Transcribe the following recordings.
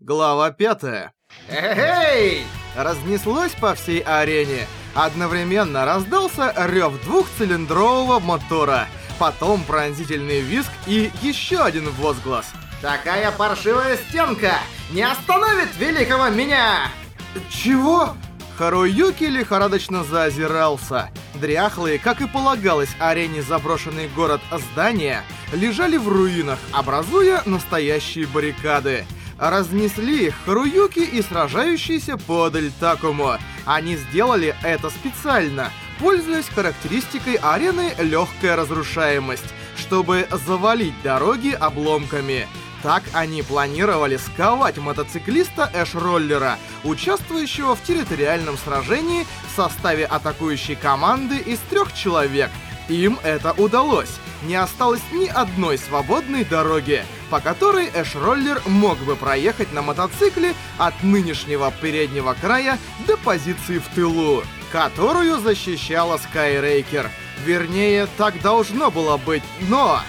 Глава 5. Эй! Разнеслось по всей арене. Одновременно раздался рев двухцилиндрового мотора, потом пронзительный визг и еще один возглас. Такая паршивая стенка не остановит великого меня! Чего? Харуюки лихорадочно заозирался. Дряхлые, как и полагалось арене заброшенный город здания, лежали в руинах, образуя настоящие баррикады разнесли Харуюки и сражающиеся подаль Такому. Они сделали это специально, пользуясь характеристикой арены «Легкая разрушаемость», чтобы завалить дороги обломками. Так они планировали сковать мотоциклиста Эш-роллера, участвующего в территориальном сражении в составе атакующей команды из трех человек. Им это удалось. Не осталось ни одной свободной дороги по которой Эш-роллер мог бы проехать на мотоцикле от нынешнего переднего края до позиции в тылу, которую защищала Скайрейкер. Вернее, так должно было быть, но...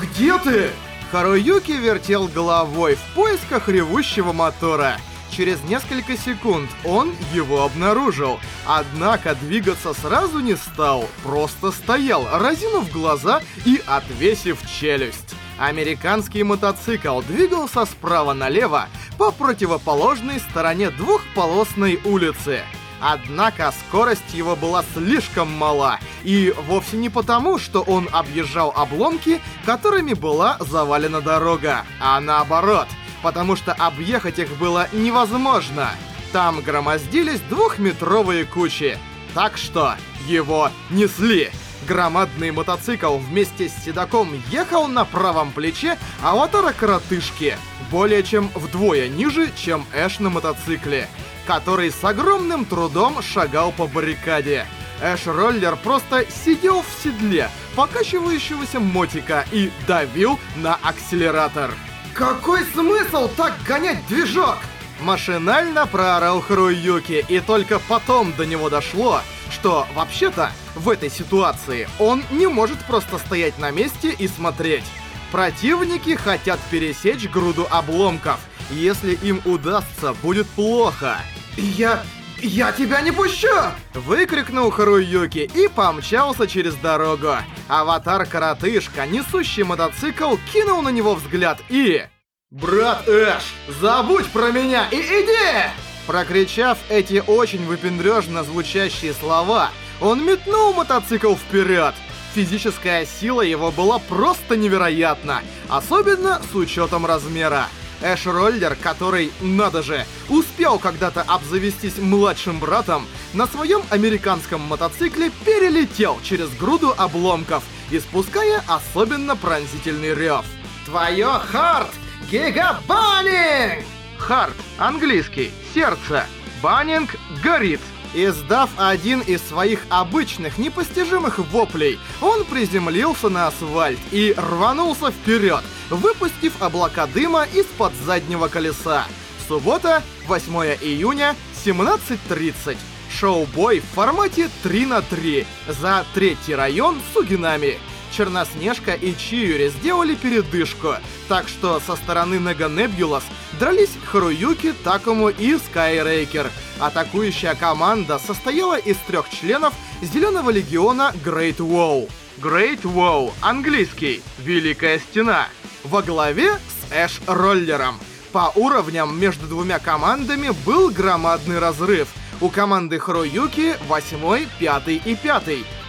«Где ты?» Харуюки вертел головой в поисках ревущего мотора. Через несколько секунд он его обнаружил. Однако двигаться сразу не стал, просто стоял, разинув глаза и отвесив челюсть. Американский мотоцикл двигался справа налево по противоположной стороне двухполосной улицы. Однако скорость его была слишком мала, и вовсе не потому, что он объезжал обломки, которыми была завалена дорога, а наоборот, потому что объехать их было невозможно. Там громоздились двухметровые кучи, так что его несли. Громадный мотоцикл вместе с седаком ехал на правом плече аватара коротышки, более чем вдвое ниже, чем Эш на мотоцикле, который с огромным трудом шагал по баррикаде. Эш-роллер просто сидел в седле покачивающегося мотика и давил на акселератор. Какой смысл так гонять движок? Машинально проорал Харуюки, и только потом до него дошло, что, вообще-то, в этой ситуации он не может просто стоять на месте и смотреть. Противники хотят пересечь груду обломков. Если им удастся, будет плохо. Я... «Я тебя не пущу!» Выкрикнул Харуюки и помчался через дорогу. Аватар-коротышка, несущий мотоцикл, кинул на него взгляд и... «Брат Эш, забудь про меня и иди!» Прокричав эти очень выпендрежно звучащие слова, он метнул мотоцикл вперед. Физическая сила его была просто невероятна, особенно с учетом размера. Эш-роллер, который, надо же, успел когда-то обзавестись младшим братом, на своем американском мотоцикле перелетел через груду обломков, испуская особенно пронзительный рев. Твое хард! Гигабанинг! Хард, английский, сердце. Баннинг горит. Издав один из своих обычных непостижимых воплей, он приземлился на асфальт и рванулся вперед, выпустив облака дыма из-под заднего колеса. Суббота, 8 июня, 17.30. Шоу-бой в формате 3 на 3 за третий район Сугинами. Черноснежка и Чиюри сделали передышку, так что со стороны Нега Небулас дрались Харуюки, Такому и Скайрейкер. Атакующая команда состояла из трех членов Зеленого Легиона Great Wall. Great Wall, английский, Великая Стена. Во главе с Эш Роллером. По уровням между двумя командами был громадный разрыв. У команды Харуюки 8, 5 и 5,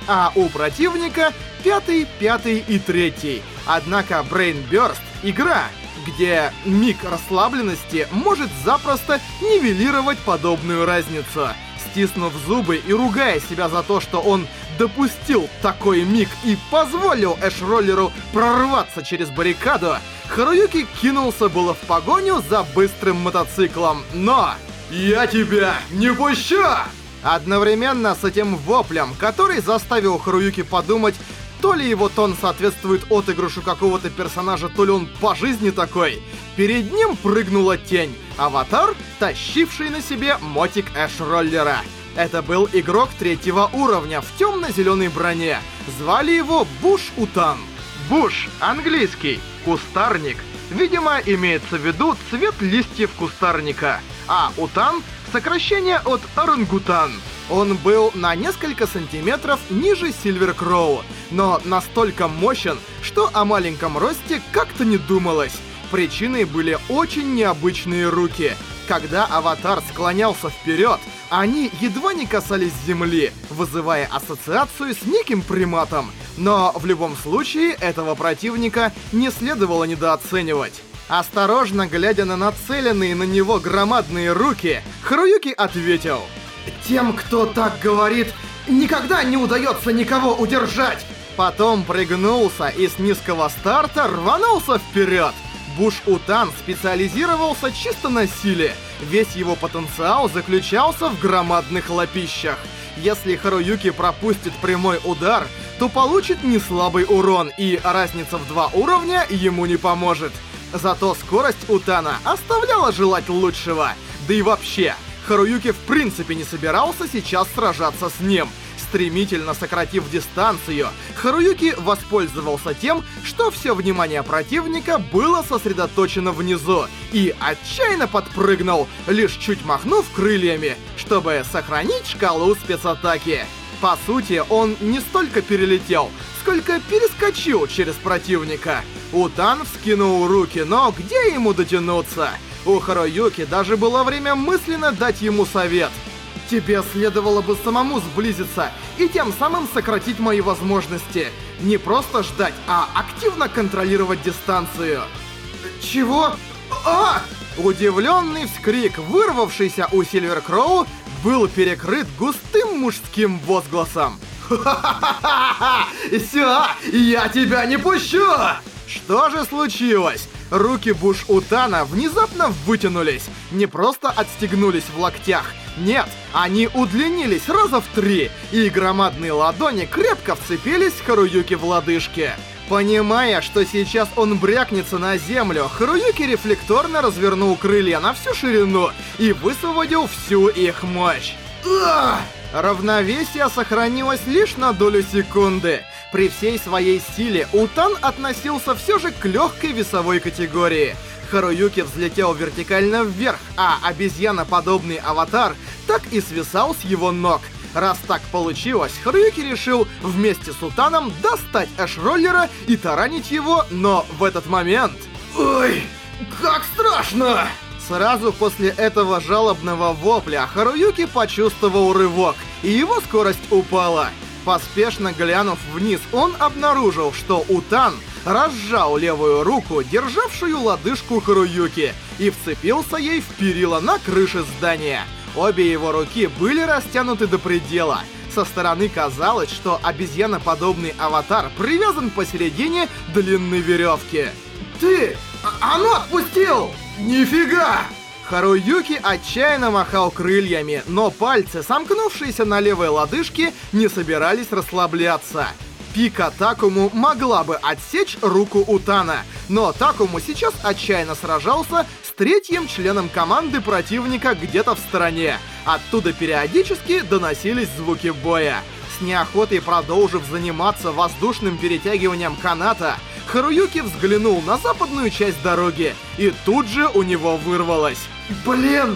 а у противника пятый, пятый и третий. Однако Brain Burst — игра, где миг расслабленности может запросто нивелировать подобную разницу. Стиснув зубы и ругая себя за то, что он допустил такой миг и позволил Эш-роллеру прорваться через баррикаду, Харуюки кинулся было в погоню за быстрым мотоциклом, но... «Я тебя не пущу!» Одновременно с этим воплем, который заставил Харуюки подумать, то ли его тон соответствует отыгрышу какого-то персонажа, то ли он по жизни такой. Перед ним прыгнула тень. Аватар, тащивший на себе мотик Эш-роллера. Это был игрок третьего уровня в темно-зеленой броне. Звали его Буш Утан. Буш, английский, кустарник. Видимо, имеется в виду цвет листьев кустарника. А Утан — сокращение от орангутан. Он был на несколько сантиметров ниже Сильвер Кроу, но настолько мощен, что о маленьком росте как-то не думалось. Причиной были очень необычные руки. Когда аватар склонялся вперед, они едва не касались земли, вызывая ассоциацию с неким приматом. Но в любом случае этого противника не следовало недооценивать. Осторожно глядя на нацеленные на него громадные руки, Харуюки ответил. «Тем, кто так говорит, никогда не удается никого удержать!» Потом прыгнулся и с низкого старта рванулся вперед. Буш-Утан специализировался чисто на силе. Весь его потенциал заключался в громадных лапищах. Если Харуюки пропустит прямой удар, то получит неслабый урон, и разница в два уровня ему не поможет. Зато скорость Утана оставляла желать лучшего. Да и вообще, Харуюки в принципе не собирался сейчас сражаться с ним — Стремительно сократив дистанцию, Харуюки воспользовался тем, что все внимание противника было сосредоточено внизу, и отчаянно подпрыгнул, лишь чуть махнув крыльями, чтобы сохранить шкалу спецатаки. По сути, он не столько перелетел, сколько перескочил через противника. Утан вскинул руки, но где ему дотянуться? У Харуюки даже было время мысленно дать ему совет — Тебе следовало бы самому сблизиться и тем самым сократить мои возможности. Не просто ждать, а активно контролировать дистанцию. Чего? А! Удивленный вскрик, вырвавшийся у Сильвер Кроу, был перекрыт густым мужским возгласом. Все, я тебя не пущу! Что же случилось? Руки Буш-Утана внезапно вытянулись, не просто отстегнулись в локтях, нет, они удлинились раза в три, и громадные ладони крепко вцепились Харуюки в лодыжки. Понимая, что сейчас он брякнется на землю, Харуюки рефлекторно развернул крылья на всю ширину и высвободил всю их мощь. Равновесие сохранилось лишь на долю секунды. При всей своей силе Утан относился все же к легкой весовой категории. Харуюки взлетел вертикально вверх, а обезьяноподобный аватар так и свисал с его ног. Раз так получилось, Харуюки решил вместе с Утаном достать Эш-роллера и таранить его, но в этот момент... Ой, как страшно! Сразу после этого жалобного вопля Харуюки почувствовал рывок, и его скорость упала. Поспешно глянув вниз, он обнаружил, что Утан разжал левую руку, державшую лодыжку Харуюки, и вцепился ей в перила на крыше здания. Обе его руки были растянуты до предела. Со стороны казалось, что обезьяноподобный аватар привязан посередине длинной веревки. «Ты! А, оно отпустил!» Нифига! Харуюки отчаянно махал крыльями, но пальцы, сомкнувшиеся на левой лодыжке, не собирались расслабляться. Пика Такому могла бы отсечь руку Утана, но Такому сейчас отчаянно сражался с третьим членом команды противника где-то в стороне. Оттуда периодически доносились звуки боя. С неохотой продолжив заниматься воздушным перетягиванием каната, Харуюки взглянул на западную часть дороги, и тут же у него вырвалось. «Блин!»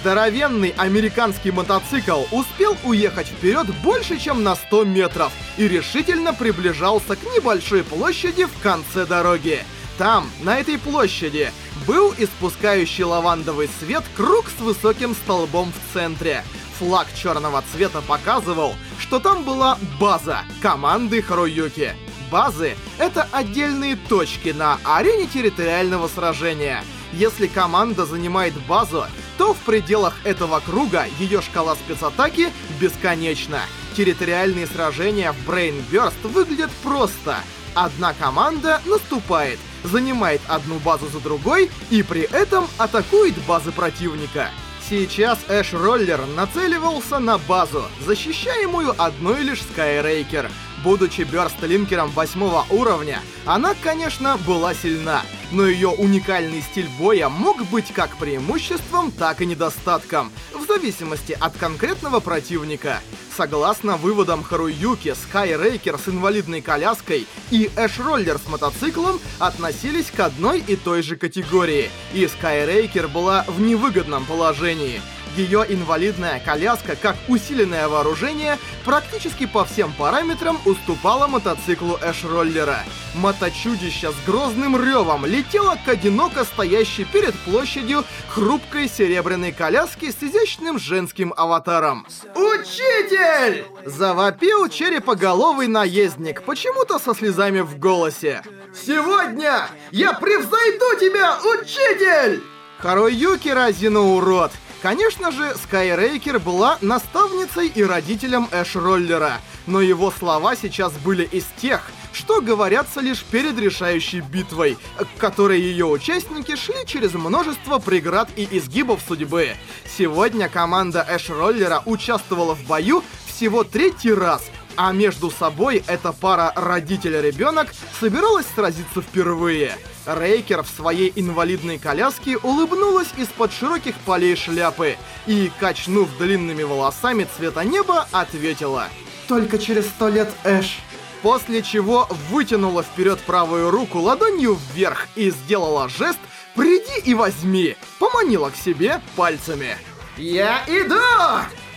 Здоровенный американский мотоцикл успел уехать вперед больше, чем на 100 метров и решительно приближался к небольшой площади в конце дороги. Там, на этой площади, был испускающий лавандовый свет круг с высоким столбом в центре. Флаг черного цвета показывал, что там была база команды Харуюки. Базы — это отдельные точки на арене территориального сражения. Если команда занимает базу, то в пределах этого круга ее шкала спецатаки бесконечна. Территориальные сражения в Brain Burst выглядят просто. Одна команда наступает, занимает одну базу за другой и при этом атакует базы противника. Сейчас Эш Роллер нацеливался на базу, защищаемую одной лишь Скайрейкер. Будучи бёрст-линкером восьмого уровня, она, конечно, была сильна, но ее уникальный стиль боя мог быть как преимуществом, так и недостатком, в зависимости от конкретного противника. Согласно выводам Харуюки, Скайрейкер с инвалидной коляской и Эшроллер с мотоциклом относились к одной и той же категории, и Скайрейкер была в невыгодном положении — ее инвалидная коляска, как усиленное вооружение, практически по всем параметрам уступала мотоциклу Эш-роллера. Моточудище с грозным ревом летело к одиноко стоящей перед площадью хрупкой серебряной коляски с изящным женским аватаром. «Учитель!» — завопил черепоголовый наездник, почему-то со слезами в голосе. «Сегодня я превзойду тебя, учитель!» Харуюки разину урод. Конечно же, Скайрейкер была наставницей и родителем Эш-роллера, но его слова сейчас были из тех, что говорятся лишь перед решающей битвой, к которой ее участники шли через множество преград и изгибов судьбы. Сегодня команда Эш-роллера участвовала в бою всего третий раз, а между собой эта пара родитель-ребенок собиралась сразиться впервые. Рейкер в своей инвалидной коляске улыбнулась из-под широких полей шляпы и, качнув длинными волосами цвета неба, ответила «Только через сто лет, Эш». После чего вытянула вперед правую руку ладонью вверх и сделала жест «Приди и возьми!» Поманила к себе пальцами. «Я иду!»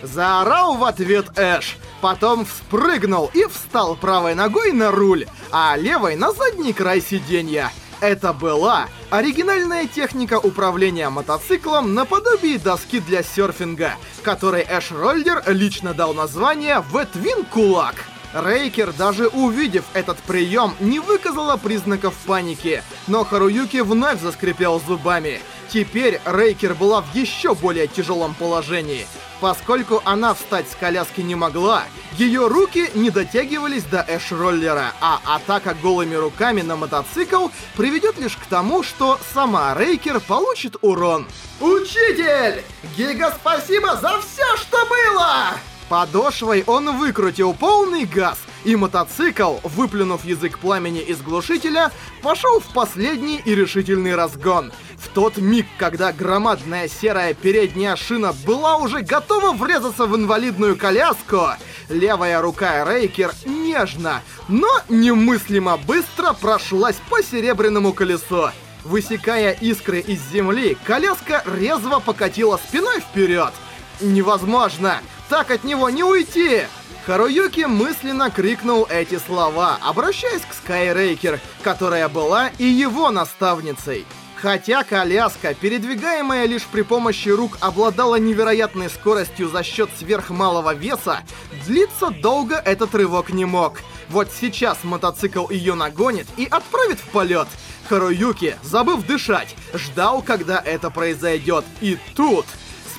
Заорал в ответ Эш. Потом вспрыгнул и встал правой ногой на руль, а левой на задний край сиденья. Это была оригинальная техника управления мотоциклом наподобие доски для серфинга, которой Эш Роллер лично дал название «Ветвин Кулак». Рейкер, даже увидев этот прием, не выказала признаков паники, но Харуюки вновь заскрипел зубами. Теперь Рейкер была в еще более тяжелом положении. Поскольку она встать с коляски не могла, ее руки не дотягивались до эш-роллера, а атака голыми руками на мотоцикл приведет лишь к тому, что сама Рейкер получит урон. «Учитель! Гига спасибо за все, что было!» Подошвой он выкрутил полный газ, и мотоцикл, выплюнув язык пламени из глушителя, пошел в последний и решительный разгон. В тот миг, когда громадная серая передняя шина была уже готова врезаться в инвалидную коляску, левая рука Рейкер нежно, но немыслимо быстро прошлась по серебряному колесу. Высекая искры из земли, коляска резво покатила спиной вперед. Невозможно! Так от него не уйти! Харуюки мысленно крикнул эти слова, обращаясь к Скайрейкер, которая была и его наставницей. Хотя коляска, передвигаемая лишь при помощи рук, обладала невероятной скоростью за счет сверхмалого веса, длиться долго этот рывок не мог. Вот сейчас мотоцикл ее нагонит и отправит в полет. Харуюки, забыв дышать, ждал, когда это произойдет. И тут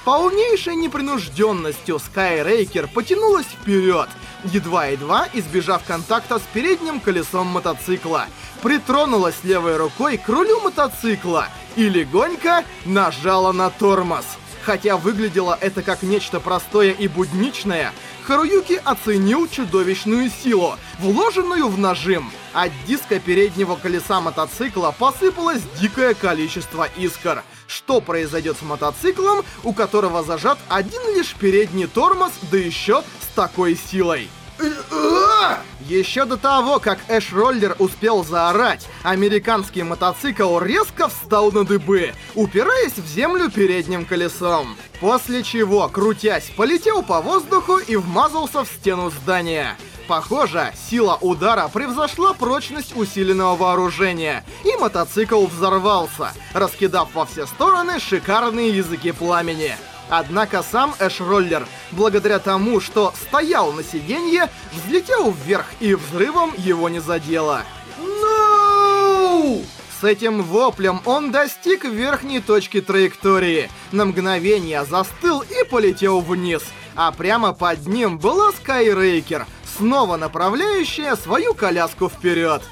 полнейшей непринужденностью Скайрейкер потянулась вперед, едва-едва избежав контакта с передним колесом мотоцикла, притронулась левой рукой к рулю мотоцикла и легонько нажала на тормоз. Хотя выглядело это как нечто простое и будничное, Харуюки оценил чудовищную силу, вложенную в нажим. От диска переднего колеса мотоцикла посыпалось дикое количество искр — что произойдет с мотоциклом, у которого зажат один лишь передний тормоз, да еще с такой силой. Еще до того, как Эш Роллер успел заорать, американский мотоцикл резко встал на дыбы, упираясь в землю передним колесом. После чего, крутясь, полетел по воздуху и вмазался в стену здания. Похоже, сила удара превзошла прочность усиленного вооружения, и мотоцикл взорвался, раскидав во все стороны шикарные языки пламени. Однако сам Эш-роллер, благодаря тому, что стоял на сиденье, взлетел вверх и взрывом его не задело. No! С этим воплем он достиг верхней точки траектории, на мгновение застыл и полетел вниз, а прямо под ним была Скайрейкер — снова направляющая свою коляску вперед.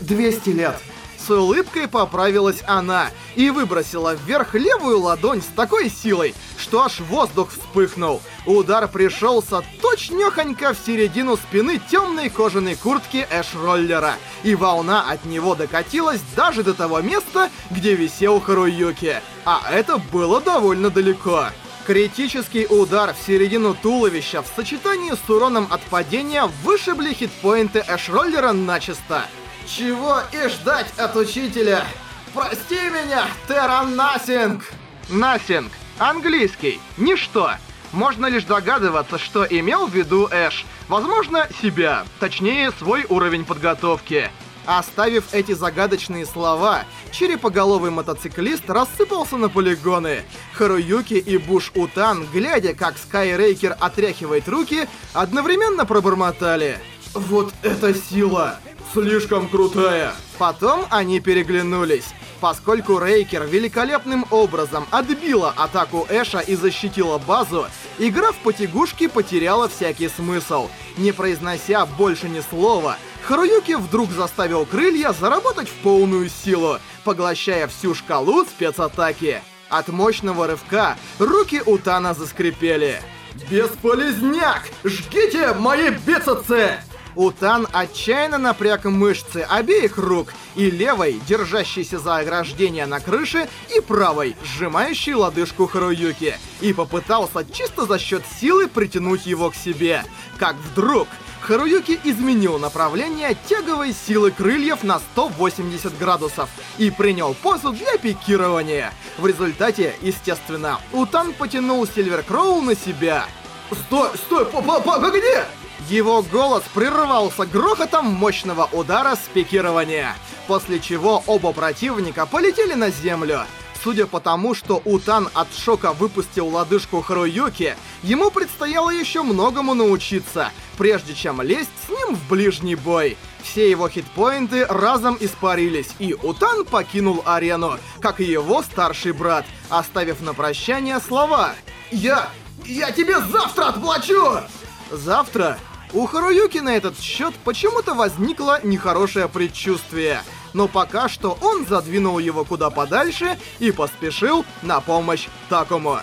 200 лет. С улыбкой поправилась она и выбросила вверх левую ладонь с такой силой, что аж воздух вспыхнул. Удар пришелся точнёхонько в середину спины темной кожаной куртки Эш-роллера, и волна от него докатилась даже до того места, где висел Харуюки. А это было довольно далеко. Критический удар в середину туловища в сочетании с уроном от падения вышибли хитпоинты Эш-роллера начисто. Чего и ждать от учителя? Прости меня, Терран Насинг! Насинг. Английский. Ничто. Можно лишь догадываться, что имел в виду Эш. Возможно, себя. Точнее, свой уровень подготовки. Оставив эти загадочные слова, черепоголовый мотоциклист рассыпался на полигоны. Харуюки и Буш Утан, глядя, как Скайрейкер отряхивает руки, одновременно пробормотали. «Вот эта сила! Слишком крутая!» Потом они переглянулись. Поскольку Рейкер великолепным образом отбила атаку Эша и защитила базу, игра в потягушки потеряла всякий смысл. Не произнося больше ни слова, Харуюки вдруг заставил крылья заработать в полную силу, поглощая всю шкалу спецатаки. От мощного рывка руки Утана заскрипели. «Бесполезняк! Жгите мои бицепсы!» Утан отчаянно напряг мышцы обеих рук, и левой, держащейся за ограждение на крыше, и правой, сжимающей лодыжку Харуюки, и попытался чисто за счет силы притянуть его к себе. Как вдруг... Харуюки изменил направление тяговой силы крыльев на 180 градусов и принял позу для пикирования. В результате, естественно, Утан потянул Сильвер Кроу на себя. «Стой, стой, погоди!» Его голос прерывался грохотом мощного удара с пикирования, после чего оба противника полетели на землю. Судя по тому, что Утан от шока выпустил лодыжку Харуюки, ему предстояло еще многому научиться, прежде чем лезть с ним в ближний бой. Все его хитпоинты разом испарились, и Утан покинул арену, как и его старший брат, оставив на прощание слова «Я... я тебе завтра отплачу!» Завтра? У Харуюки на этот счет почему-то возникло нехорошее предчувствие. Но пока что он задвинул его куда подальше и поспешил на помощь Такому.